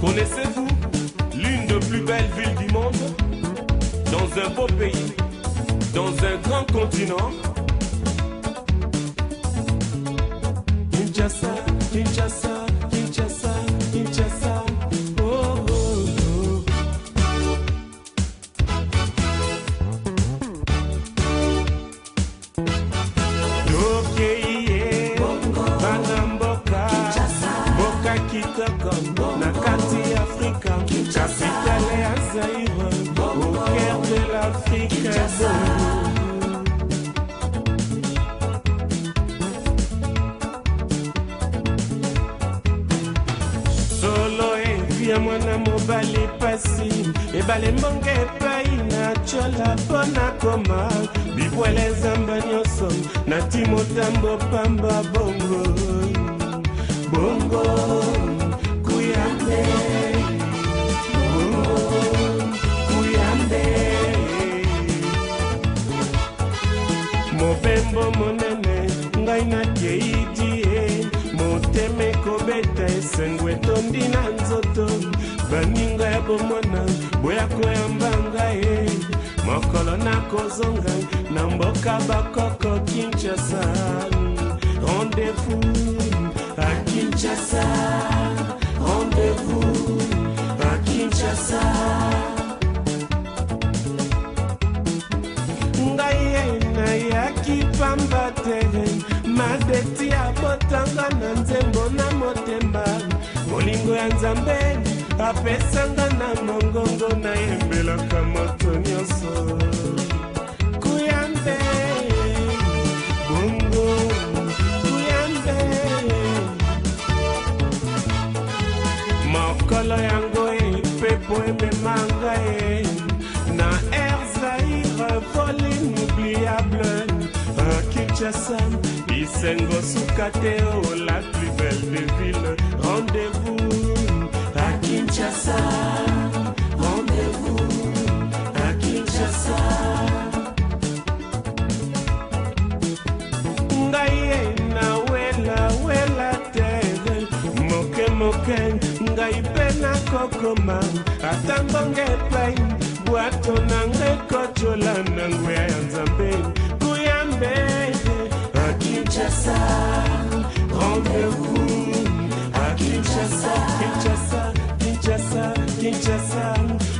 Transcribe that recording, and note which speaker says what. Speaker 1: Connaissez-vous l'une des plus belles villes du monde Dans un beau pays, dans un grand continent Kinshasa, Kinshasa. na kati afrika kapitale ya zaire au cœur de l'afrique bongo ya mwana mobali pasi ebale mbongo epai na cola mpo na koma bibwele ezamba nyonso nati motambo pamba bongo bongo mobembo monene ngai nakeidi ye motema ekobeta esengo etondi na nzoto baninga ya bomona boya koyamba ngai ye mokolo nakozonga na mboka bakoko kinshasa rendez-vous a kinshasa rendez-vous à Kinshasa. ngai nayaki pamba te madeti ya botanga na nzembo na motema molingo ya nzambe apesanga na mongongo nayembelaka moto nyonso nzela yango mpepo emema ngai na air zaire vol inoubliable kinshasa isengo suka te o la plus belle de ville rendez-vous à kinshasa rendez-vous à kinshasa ngai ye na welawela te moke moke ngai mpe kokoma ata mbonge epai bwato nanga ekotola na ngwea ya nzambe kuyambe a kinshasa rendez-vous a à, kinshasa kinshasa kinshasa kinshasa